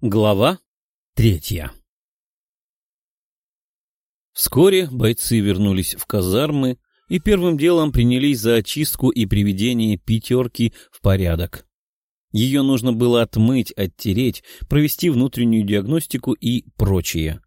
Глава третья Вскоре бойцы вернулись в казармы и первым делом принялись за очистку и приведение пятерки в порядок. Ее нужно было отмыть, оттереть, провести внутреннюю диагностику и прочее.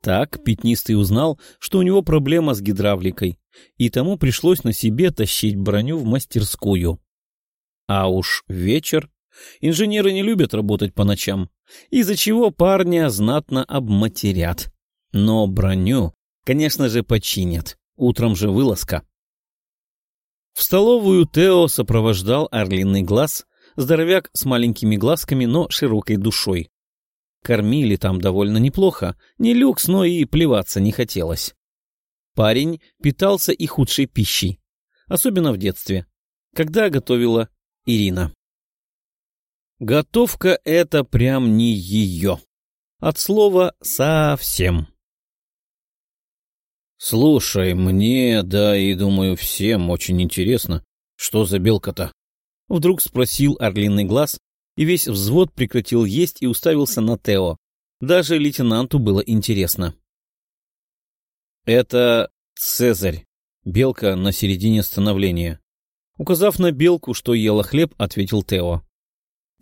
Так Пятнистый узнал, что у него проблема с гидравликой, и тому пришлось на себе тащить броню в мастерскую. А уж вечер. Инженеры не любят работать по ночам, из-за чего парня знатно обматерят. Но броню, конечно же, починят. Утром же вылазка. В столовую Тео сопровождал орлиный глаз, здоровяк с маленькими глазками, но широкой душой. Кормили там довольно неплохо, не люкс, но и плеваться не хотелось. Парень питался и худшей пищей, особенно в детстве, когда готовила Ирина. Готовка — это прям не ее. От слова «совсем». «Слушай, мне, да и, думаю, всем очень интересно, что за белка-то?» Вдруг спросил орлиный глаз, и весь взвод прекратил есть и уставился на Тео. Даже лейтенанту было интересно. «Это Цезарь, белка на середине становления». Указав на белку, что ела хлеб, ответил Тео.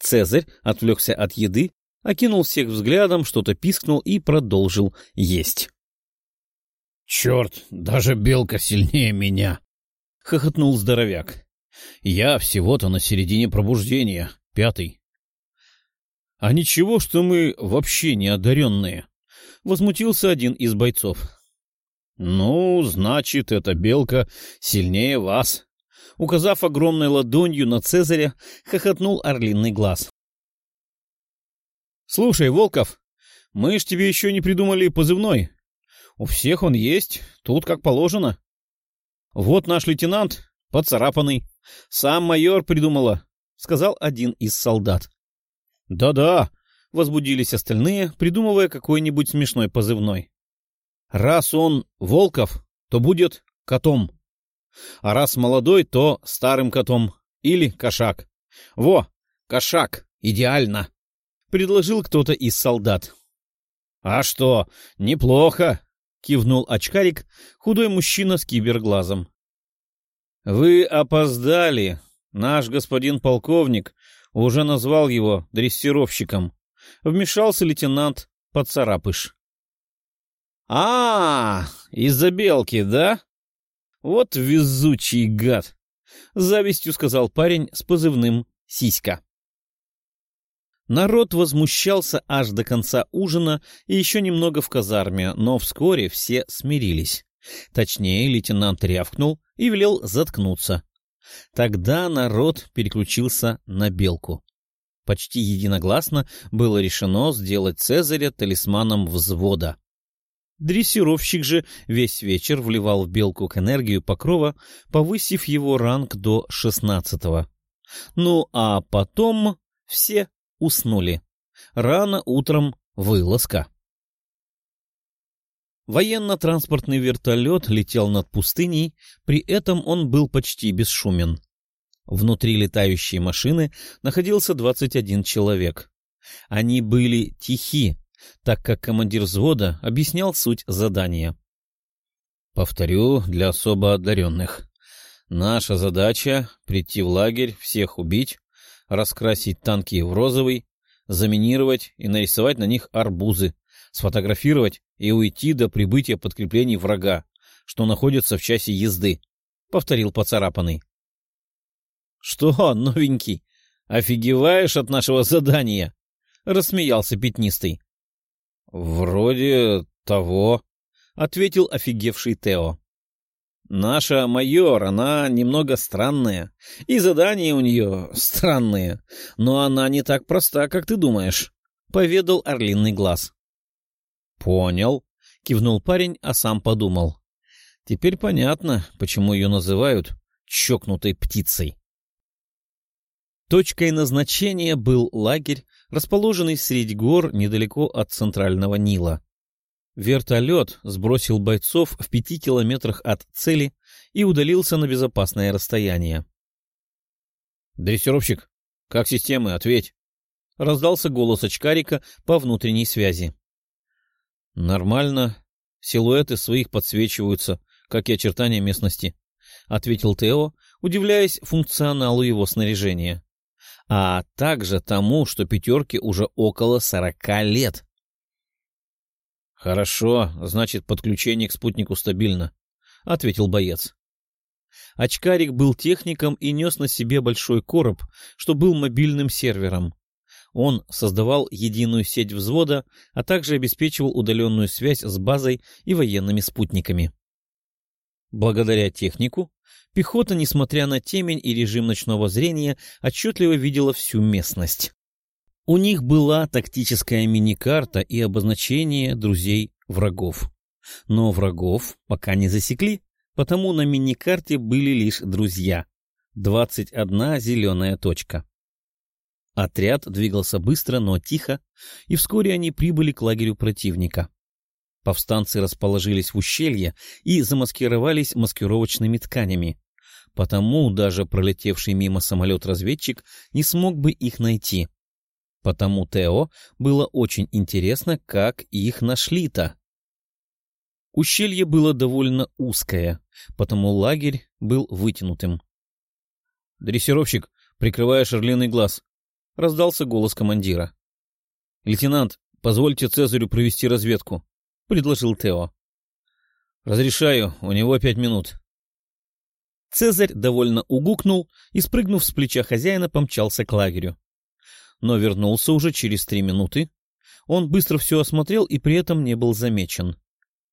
Цезарь отвлекся от еды, окинул всех взглядом, что-то пискнул и продолжил есть. — Черт, даже белка сильнее меня! — хохотнул здоровяк. — Я всего-то на середине пробуждения, пятый. — А ничего, что мы вообще не одаренные? — возмутился один из бойцов. — Ну, значит, эта белка сильнее вас, указав огромной ладонью на Цезаря, хохотнул орлиный глаз. — Слушай, Волков, мы ж тебе еще не придумали позывной. У всех он есть, тут как положено. Вот наш лейтенант, поцарапанный. Сам майор придумала, — сказал один из солдат. Да — Да-да, — возбудились остальные, придумывая какой-нибудь смешной позывной. — Раз он Волков, то будет котом. А раз молодой, то старым котом. Или кошак. Во, кошак, идеально. Предложил кто-то из солдат. А что, неплохо, кивнул очкарик, худой мужчина с киберглазом. Вы опоздали. Наш господин полковник уже назвал его дрессировщиком. Вмешался лейтенант Поцарапыш. — А, из-за белки, да? «Вот везучий гад!» — завистью сказал парень с позывным «Сиська». Народ возмущался аж до конца ужина и еще немного в казарме, но вскоре все смирились. Точнее, лейтенант рявкнул и велел заткнуться. Тогда народ переключился на белку. Почти единогласно было решено сделать Цезаря талисманом взвода. Дрессировщик же весь вечер вливал в белку энергию покрова, повысив его ранг до шестнадцатого. Ну, а потом все уснули. Рано утром вылазка. Военно-транспортный вертолет летел над пустыней, при этом он был почти бесшумен. Внутри летающей машины находился 21 человек. Они были тихи, так как командир взвода объяснял суть задания. Повторю для особо одаренных. Наша задача — прийти в лагерь, всех убить, раскрасить танки в розовый, заминировать и нарисовать на них арбузы, сфотографировать и уйти до прибытия подкреплений врага, что находится в часе езды, — повторил поцарапанный. — Что, новенький, офигеваешь от нашего задания? — рассмеялся пятнистый. «Вроде того», — ответил офигевший Тео. «Наша майор, она немного странная, и задания у нее странные, но она не так проста, как ты думаешь», — поведал орлиный глаз. «Понял», — кивнул парень, а сам подумал. «Теперь понятно, почему ее называют чокнутой птицей». Точкой назначения был лагерь, расположенный средь гор недалеко от центрального Нила. Вертолет сбросил бойцов в пяти километрах от цели и удалился на безопасное расстояние. — Дрессировщик, как системы, ответь. — раздался голос очкарика по внутренней связи. «Нормально. Силуэты своих подсвечиваются, как и очертания местности», — ответил Тео, удивляясь функционалу его снаряжения. «А также тому, что пятерке уже около сорока лет». «Хорошо, значит, подключение к спутнику стабильно», — ответил боец. Очкарик был техником и нес на себе большой короб, что был мобильным сервером. Он создавал единую сеть взвода, а также обеспечивал удаленную связь с базой и военными спутниками. Благодаря технику, пехота, несмотря на темень и режим ночного зрения, отчетливо видела всю местность. У них была тактическая мини-карта и обозначение друзей врагов. Но врагов пока не засекли, потому на мини-карте были лишь друзья. 21 зеленая точка. Отряд двигался быстро, но тихо, и вскоре они прибыли к лагерю противника. Повстанцы расположились в ущелье и замаскировались маскировочными тканями, потому даже пролетевший мимо самолет-разведчик не смог бы их найти. Потому Тео было очень интересно, как их нашли-то. Ущелье было довольно узкое, потому лагерь был вытянутым. — Дрессировщик, прикрывая шерленый глаз, — раздался голос командира. — Лейтенант, позвольте Цезарю провести разведку, — предложил Тео. — Разрешаю, у него пять минут. Цезарь довольно угукнул и, спрыгнув с плеча хозяина, помчался к лагерю. Но вернулся уже через три минуты. Он быстро все осмотрел и при этом не был замечен.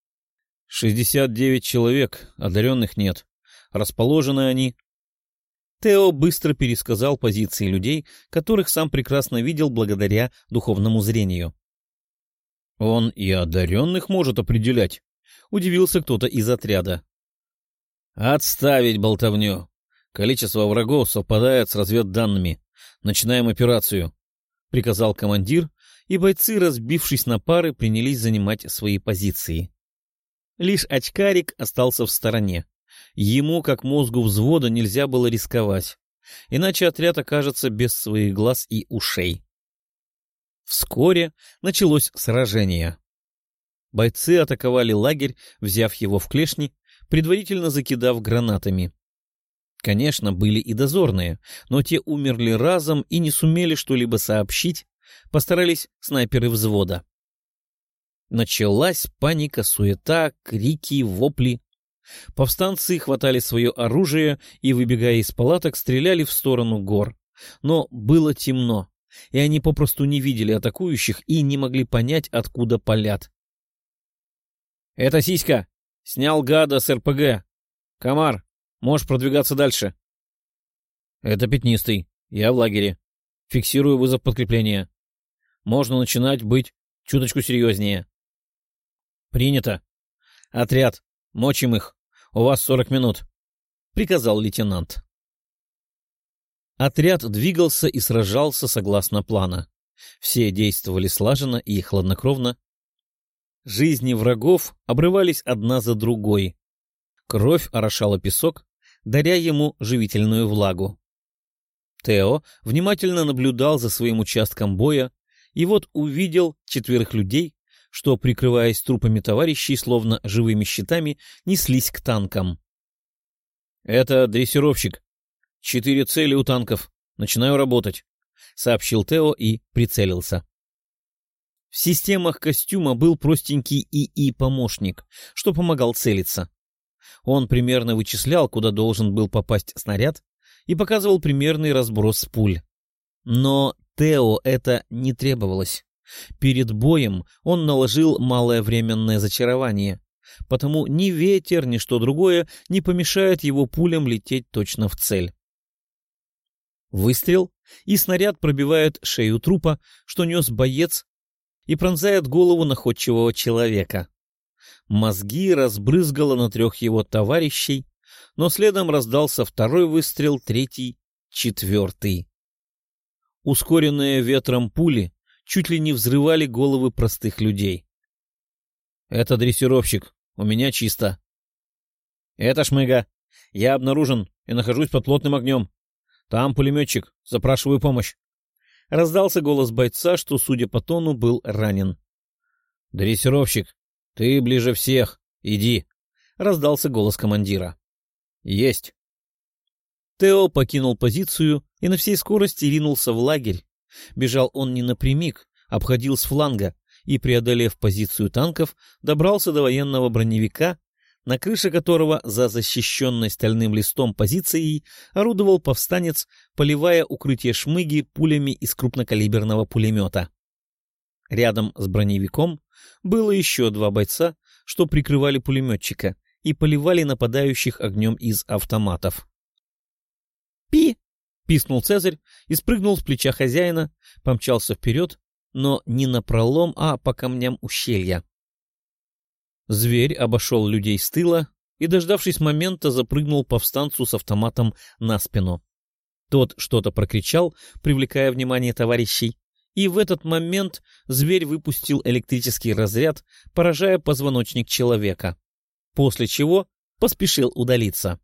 — Шестьдесят девять человек, одаренных нет. Расположены они Тео быстро пересказал позиции людей, которых сам прекрасно видел благодаря духовному зрению. «Он и одаренных может определять», — удивился кто-то из отряда. «Отставить болтовню. Количество врагов совпадает с разведданными. Начинаем операцию», — приказал командир, и бойцы, разбившись на пары, принялись занимать свои позиции. Лишь очкарик остался в стороне. Ему, как мозгу взвода, нельзя было рисковать, иначе отряд окажется без своих глаз и ушей. Вскоре началось сражение. Бойцы атаковали лагерь, взяв его в клешни, предварительно закидав гранатами. Конечно, были и дозорные, но те умерли разом и не сумели что-либо сообщить, постарались снайперы взвода. Началась паника, суета, крики, вопли. Повстанцы хватали свое оружие и, выбегая из палаток, стреляли в сторону гор. Но было темно, и они попросту не видели атакующих и не могли понять, откуда палят. — Это Сиська! Снял гада с РПГ! Комар, можешь продвигаться дальше. — Это Пятнистый. Я в лагере. Фиксирую вызов подкрепления. Можно начинать быть чуточку серьезнее. — Принято. Отряд, Мочим их. У вас сорок минут, — приказал лейтенант. Отряд двигался и сражался согласно плана. Все действовали слаженно и хладнокровно. Жизни врагов обрывались одна за другой. Кровь орошала песок, даря ему живительную влагу. Тео внимательно наблюдал за своим участком боя и вот увидел четверых людей, что, прикрываясь трупами товарищей, словно живыми щитами, неслись к танкам. — Это дрессировщик. Четыре цели у танков. Начинаю работать, — сообщил Тео и прицелился. В системах костюма был простенький ИИ-помощник, что помогал целиться. Он примерно вычислял, куда должен был попасть снаряд, и показывал примерный разброс пуль. Но Тео это не требовалось. Перед боем он наложил малое временное зачарование, потому ни ветер, ни что другое не помешает его пулям лететь точно в цель. Выстрел, и снаряд пробивает шею трупа, что нес боец, и пронзает голову находчивого человека. Мозги разбрызгало на трех его товарищей, но следом раздался второй выстрел, третий, четвертый. Ускоренные ветром пули чуть ли не взрывали головы простых людей. «Это дрессировщик. У меня чисто». «Это Шмыга. Я обнаружен и нахожусь под плотным огнем. Там пулеметчик. Запрашиваю помощь», — Раздался голос бойца, что, судя по тону, был ранен. «Дрессировщик, ты ближе всех. Иди!» — раздался голос командира. «Есть!» Тео покинул позицию и на всей скорости ринулся в лагерь. Бежал он не напрямик, обходил с фланга и, преодолев позицию танков, добрался до военного броневика, на крыше которого за защищенной стальным листом позицией орудовал повстанец, поливая укрытие шмыги пулями из крупнокалиберного пулемета. Рядом с броневиком было еще два бойца, что прикрывали пулеметчика и поливали нападающих огнем из автоматов. «Пи!» — писнул Цезарь и спрыгнул с плеча хозяина, помчался вперед, но не на пролом, а по камням ущелья. Зверь обошел людей с тыла и, дождавшись момента, запрыгнул повстанцу с автоматом на спину. Тот что-то прокричал, привлекая внимание товарищей, и в этот момент зверь выпустил электрический разряд, поражая позвоночник человека, после чего поспешил удалиться.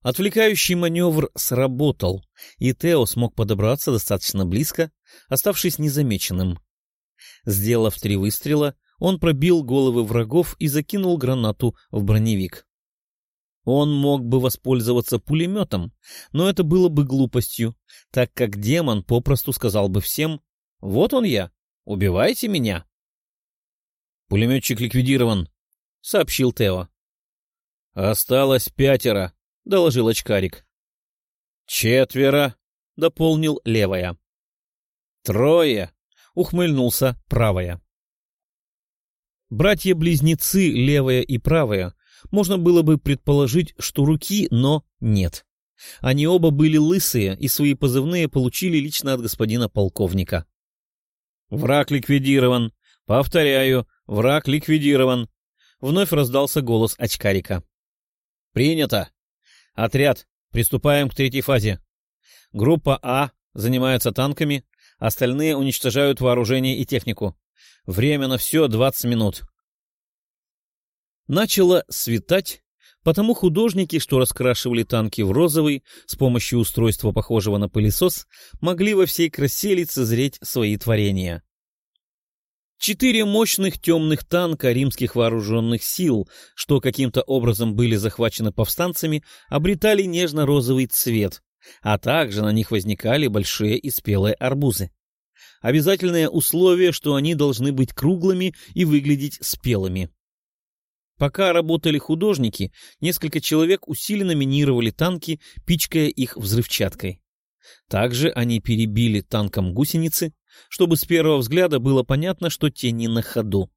Отвлекающий маневр сработал, и Тео смог подобраться достаточно близко, оставшись незамеченным. Сделав три выстрела, он пробил головы врагов и закинул гранату в броневик. Он мог бы воспользоваться пулеметом, но это было бы глупостью, так как демон попросту сказал бы всем «Вот он я, убивайте меня». «Пулеметчик ликвидирован», — сообщил Тео. «Осталось пятеро», — доложил очкарик. «Четверо», — дополнил левая. «Трое», — ухмыльнулся правая. Братья-близнецы, левая и правая, можно было бы предположить, что руки, но нет. Они оба были лысые и свои позывные получили лично от господина полковника. «Враг ликвидирован! Повторяю, враг ликвидирован!» Вновь раздался голос очкарика. «Принято! Отряд, приступаем к третьей фазе. Группа А занимается танками, остальные уничтожают вооружение и технику. Время на все двадцать минут. Начало светать, потому художники, что раскрашивали танки в розовый с помощью устройства, похожего на пылесос, могли во всей красе лицезреть свои творения. Четыре мощных темных танка римских вооруженных сил, что каким-то образом были захвачены повстанцами, обретали нежно-розовый цвет, а также на них возникали большие и спелые арбузы. Обязательное условие, что они должны быть круглыми и выглядеть спелыми. Пока работали художники, несколько человек усиленно минировали танки, пичкая их взрывчаткой. Также они перебили танком гусеницы, чтобы с первого взгляда было понятно, что те не на ходу.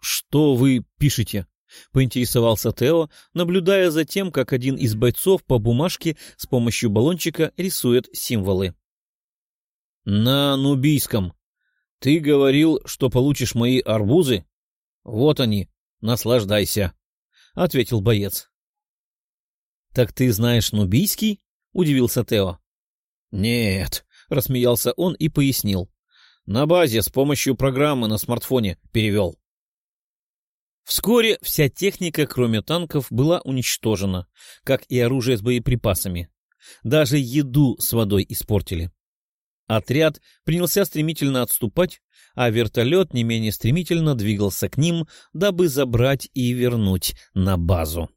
«Что вы пишете?» — поинтересовался Тео, наблюдая за тем, как один из бойцов по бумажке с помощью баллончика рисует символы. «На нубийском. Ты говорил, что получишь мои арбузы? Вот они, наслаждайся», — ответил боец. «Так ты знаешь нубийский?» — удивился Тео. «Нет», — рассмеялся он и пояснил. «На базе с помощью программы на смартфоне перевел». Вскоре вся техника, кроме танков, была уничтожена, как и оружие с боеприпасами. Даже еду с водой испортили. Отряд принялся стремительно отступать, а вертолет не менее стремительно двигался к ним, дабы забрать и вернуть на базу.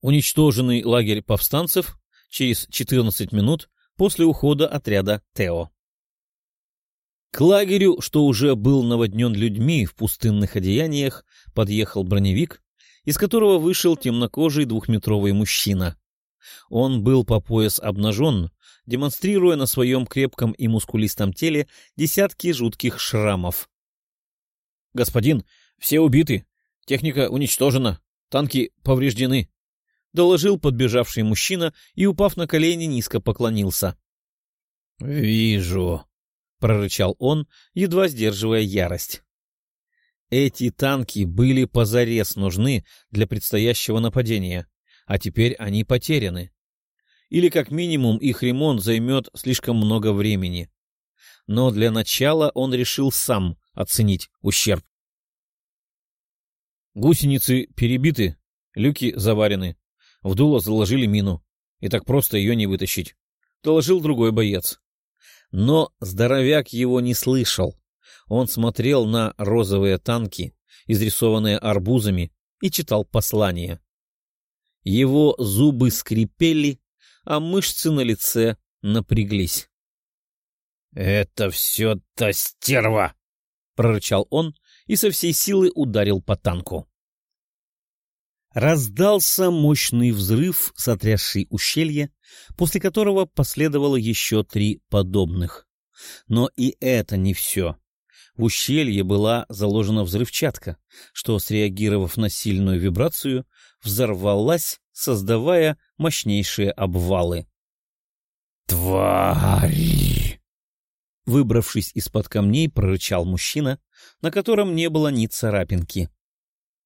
Уничтоженный лагерь повстанцев через 14 минут после ухода отряда Тео. К лагерю, что уже был наводнен людьми в пустынных одеяниях, подъехал броневик, из которого вышел темнокожий двухметровый мужчина. Он был по пояс обнажен, демонстрируя на своем крепком и мускулистом теле десятки жутких шрамов. — Господин, все убиты, техника уничтожена, танки повреждены, — доложил подбежавший мужчина и, упав на колени, низко поклонился. — Вижу, — прорычал он, едва сдерживая ярость. Эти танки были позарез нужны для предстоящего нападения, а теперь они потеряны или как минимум их ремонт займет слишком много времени. Но для начала он решил сам оценить ущерб. Гусеницы перебиты, люки заварены, в дуло заложили мину, и так просто ее не вытащить. — доложил другой боец. Но здоровяк его не слышал. Он смотрел на розовые танки, изрисованные арбузами, и читал послание. Его зубы скрипели, а мышцы на лице напряглись. — Это все та стерва! — прорычал он и со всей силы ударил по танку. Раздался мощный взрыв, сотрясший ущелье, после которого последовало еще три подобных. Но и это не все. В ущелье была заложена взрывчатка, что, среагировав на сильную вибрацию, взорвалась, создавая мощнейшие обвалы. «Твари!» Выбравшись из-под камней, прорычал мужчина, на котором не было ни царапинки.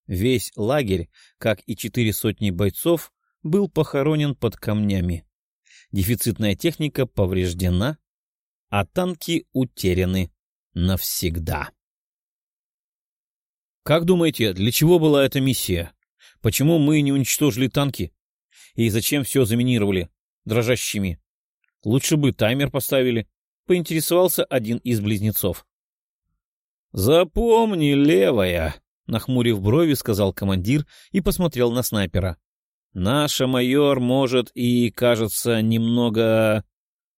Весь лагерь, как и четыре сотни бойцов, был похоронен под камнями. Дефицитная техника повреждена, а танки утеряны навсегда. Как думаете, для чего была эта миссия? Почему мы не уничтожили танки? И зачем все заминировали дрожащими? Лучше бы таймер поставили, — поинтересовался один из близнецов. — Запомни, левая, — нахмурив брови, сказал командир и посмотрел на снайпера. — Наша майор, может, и кажется немного...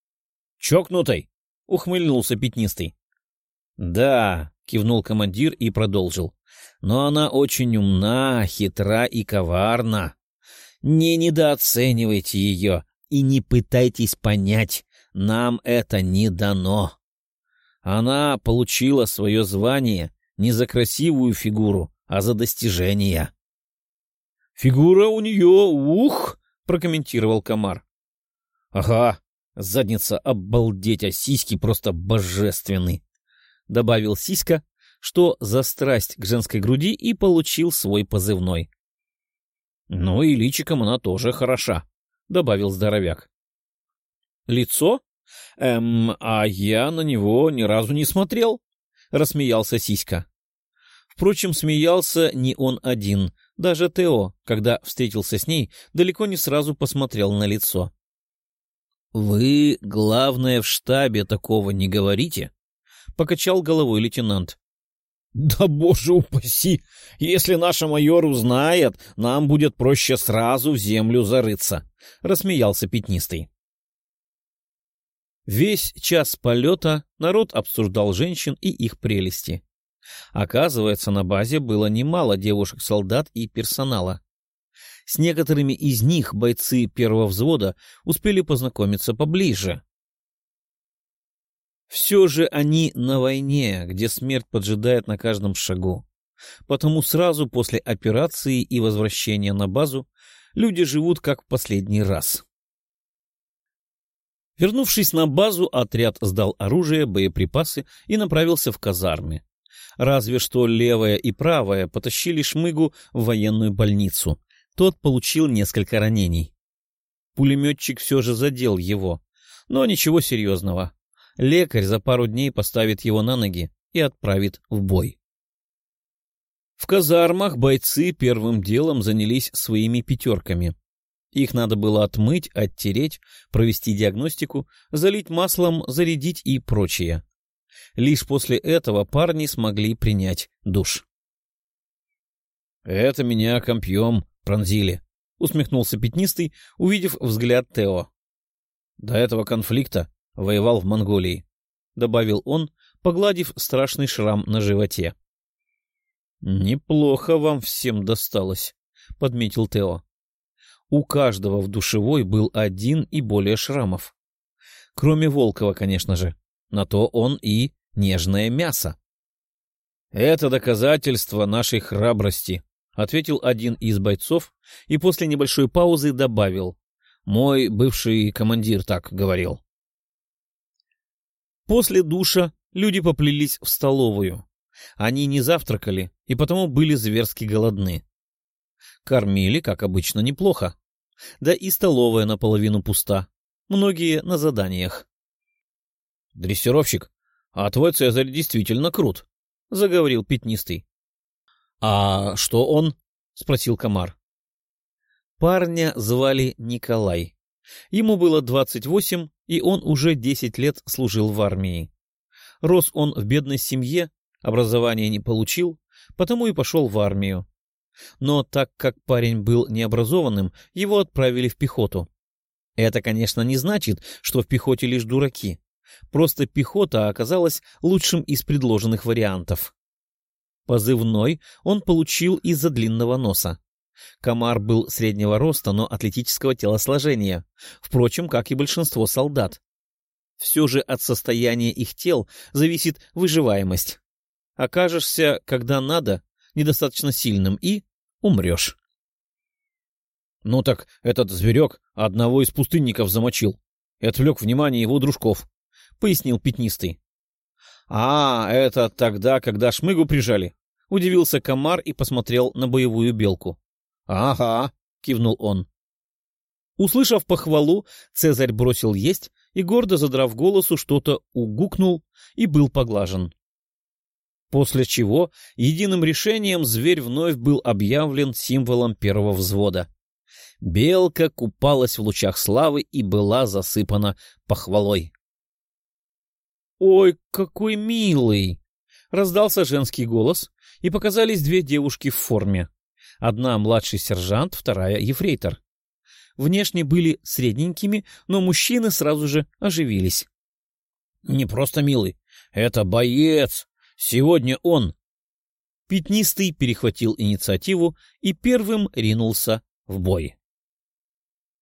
— Чокнутой, — ухмыльнулся пятнистый. — Да, — кивнул командир и продолжил. — Но она очень умна, хитра и коварна. Не недооценивайте ее и не пытайтесь понять, нам это не дано. Она получила свое звание не за красивую фигуру, а за достижения. — Фигура у нее, ух! — прокомментировал комар. — Ага, задница обалдеть, а сиськи просто божественны, — добавил сиська, что за страсть к женской груди и получил свой позывной. — Ну и личиком она тоже хороша, — добавил здоровяк. — Лицо? Эм, а я на него ни разу не смотрел, — рассмеялся сиська. Впрочем, смеялся не он один, даже Тео, когда встретился с ней, далеко не сразу посмотрел на лицо. — Вы, главное, в штабе такого не говорите? — покачал головой лейтенант. — Да боже упаси! Если наша майор узнает, нам будет проще сразу в землю зарыться! — рассмеялся пятнистый. Весь час полета народ обсуждал женщин и их прелести. Оказывается, на базе было немало девушек-солдат и персонала. С некоторыми из них бойцы первого взвода успели познакомиться поближе. Все же они на войне, где смерть поджидает на каждом шагу. Потому сразу после операции и возвращения на базу люди живут как в последний раз. Вернувшись на базу, отряд сдал оружие, боеприпасы и направился в казармы. Разве что левая и правая потащили Шмыгу в военную больницу. Тот получил несколько ранений. Пулеметчик все же задел его, но ничего серьезного. Лекарь за пару дней поставит его на ноги и отправит в бой. В казармах бойцы первым делом занялись своими пятерками. Их надо было отмыть, оттереть, провести диагностику, залить маслом, зарядить и прочее. Лишь после этого парни смогли принять душ. — Это меня компьем пронзили, — усмехнулся пятнистый, увидев взгляд Тео. — До этого конфликта воевал в Монголии, — добавил он, погладив страшный шрам на животе. — Неплохо вам всем досталось, — подметил Тео. У каждого в душевой был один и более шрамов. Кроме Волкова, конечно же. На то он и нежное мясо. — Это доказательство нашей храбрости, — ответил один из бойцов и после небольшой паузы добавил. Мой бывший командир так говорил. После душа люди поплелись в столовую. Они не завтракали и потому были зверски голодны. Кормили, как обычно, неплохо. Да и столовая наполовину пуста. Многие на заданиях. — Дрессировщик, а твой Цезарь действительно крут, — заговорил пятнистый. — А что он? — спросил комар. Парня звали Николай. Ему было двадцать восемь, и он уже десять лет служил в армии. Рос он в бедной семье, образования не получил, потому и пошел в армию. Но так как парень был необразованным, его отправили в пехоту. Это, конечно, не значит, что в пехоте лишь дураки. Просто пехота оказалась лучшим из предложенных вариантов. Позывной он получил из-за длинного носа. Комар был среднего роста, но атлетического телосложения, впрочем, как и большинство солдат. Все же от состояния их тел зависит выживаемость. Окажешься, когда надо, недостаточно сильным и умрешь. — Ну так этот зверек одного из пустынников замочил и отвлек внимание его дружков, — пояснил пятнистый. — А, это тогда, когда шмыгу прижали? — удивился комар и посмотрел на боевую белку. — Ага, — кивнул он. Услышав похвалу, Цезарь бросил есть и, гордо задрав голосу, что-то угукнул и был поглажен. После чего единым решением зверь вновь был объявлен символом первого взвода. Белка купалась в лучах славы и была засыпана похвалой. «Ой, какой милый!» — раздался женский голос, и показались две девушки в форме. Одна младший сержант, вторая ефрейтор. Внешне были средненькими, но мужчины сразу же оживились. — Не просто милый, это боец! Сегодня он... Пятнистый перехватил инициативу и первым ринулся в бой.